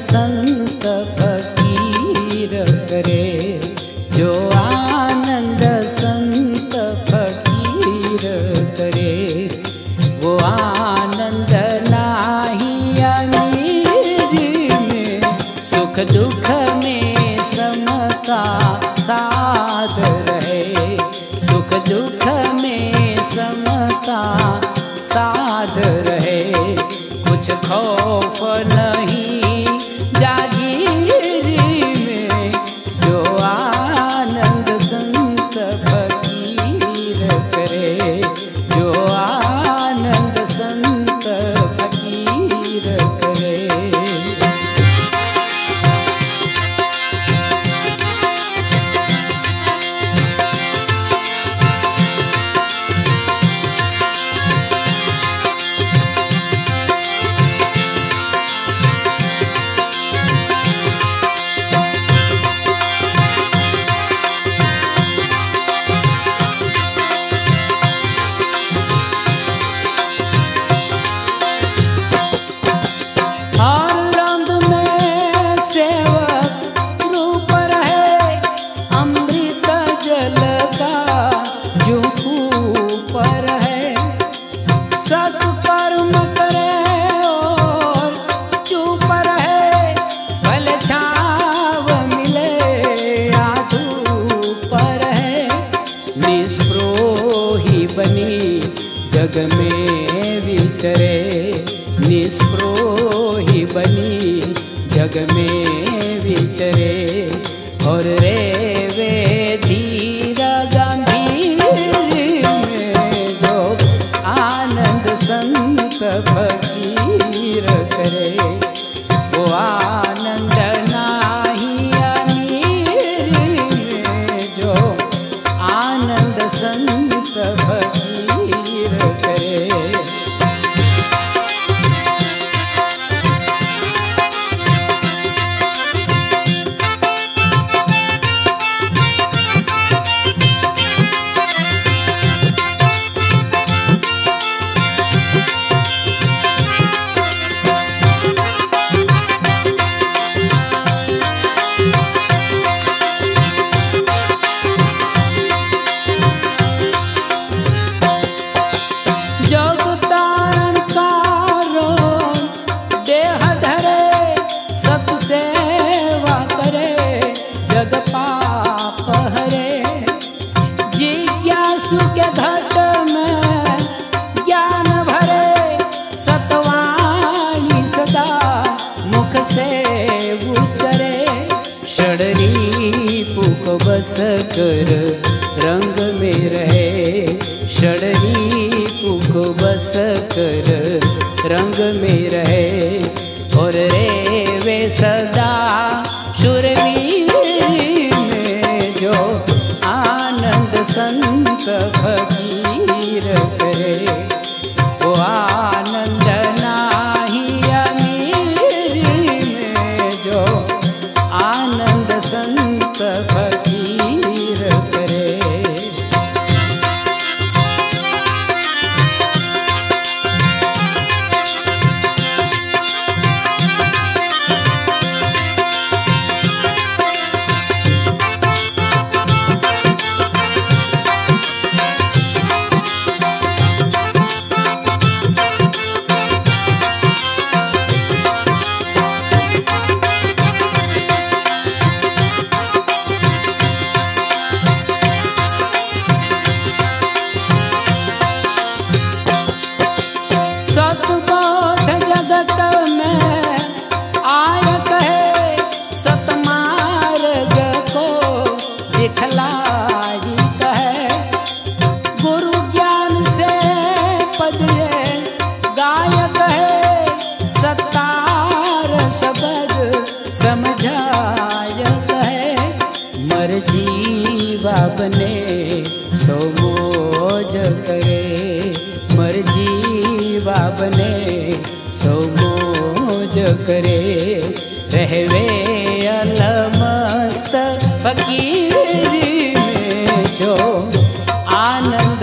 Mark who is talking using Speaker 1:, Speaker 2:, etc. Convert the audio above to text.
Speaker 1: संत फकीर करे जो आनंद संत फकीर करे वो अमीरी में सुख दुख में समता साध ಅಂತ जग में विचरे निष्प्रोही बनी जग में विचरे। और रे वे धीरा गंभीर में जो आनंद संत फकीर करे। वो आनंद नाही जो आनंद संत फकीर जिज्ञासु के घट में ज्ञान भरे सतवाणी सदा मुख से उचरे। षडरी पुक बस कर रंग में रहे। षडरी पुक बस कर रंग में रहे। और रे वे सदा सन्त भ बने सो मोज करे। मर जीवा बने सो मोज करे। रहवे अलमस्त फकीरी में जो आनंद